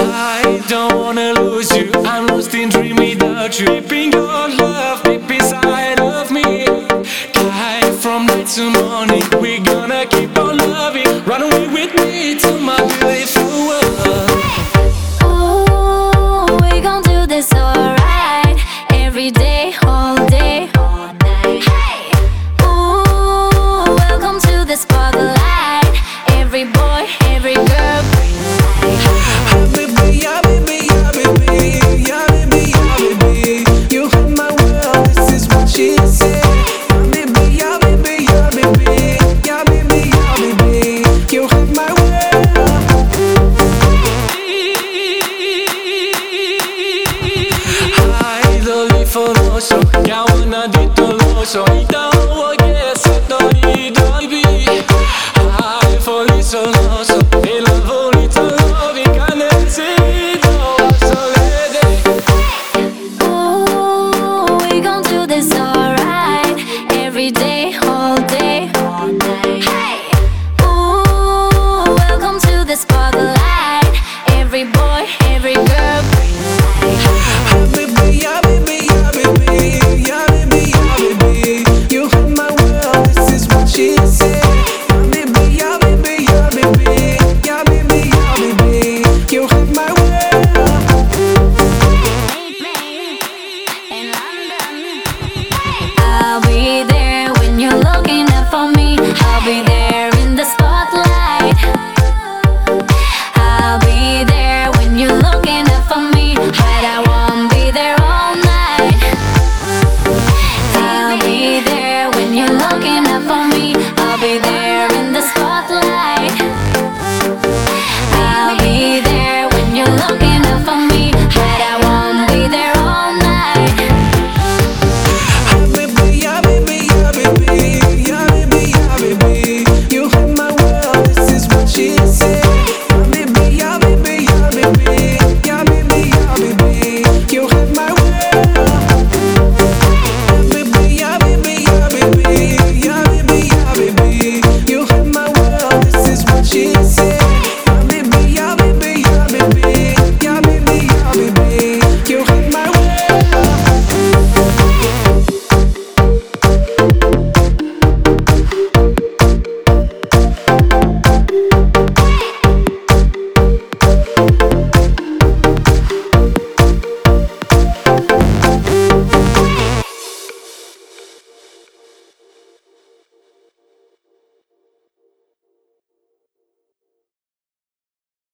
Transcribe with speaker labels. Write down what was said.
Speaker 1: I don't wanna lose you. I'm lost in dream without you. Keeping your love deep inside of me. Guy from night to morning, we gonna keep on loving. Run away with me to my beautiful world. foroso Ja gonna soloso E la do
Speaker 2: oh, we gon' do this alright Every day, all day, all night Hey! Ooh, welcome to
Speaker 3: this party every day